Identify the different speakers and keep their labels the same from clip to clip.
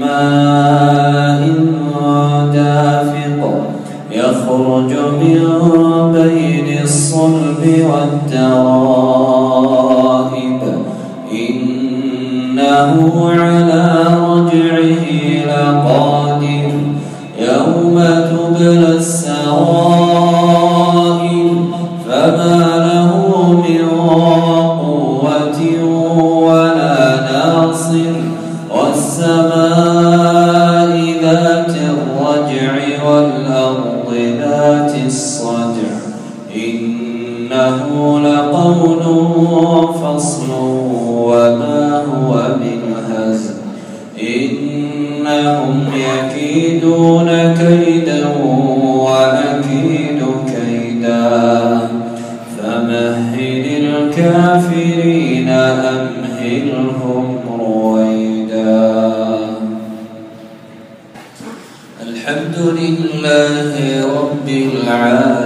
Speaker 1: ماء دافق يخرج من بين الصلب والترائب. إنه على لقول فصل وما هو بالهزل إنهم يكيدون كيدا وأكيد كيدا. فمهل الكافرين أمهلهم رويدا. الحمد لله رب العالمين.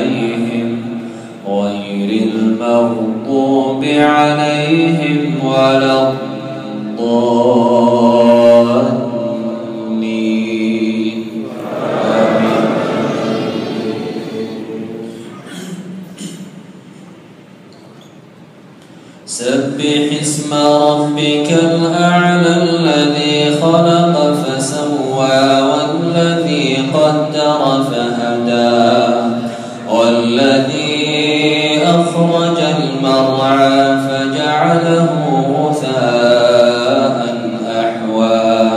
Speaker 1: المغضوب عليهم ولا الضالين. سبح اسم ربك الأعلى الذي خلق فسوى والذي قدر فهدى. فجعله غثاء أحوى.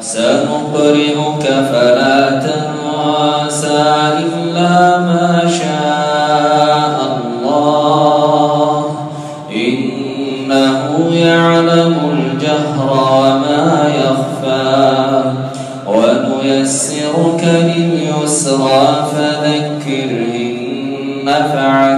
Speaker 1: سنقرئك فلا تنسى إلا ما شاء الله. إنه يعلم الجهر وما يخفى. ونيسرك لليسرى فذكر إن نفعت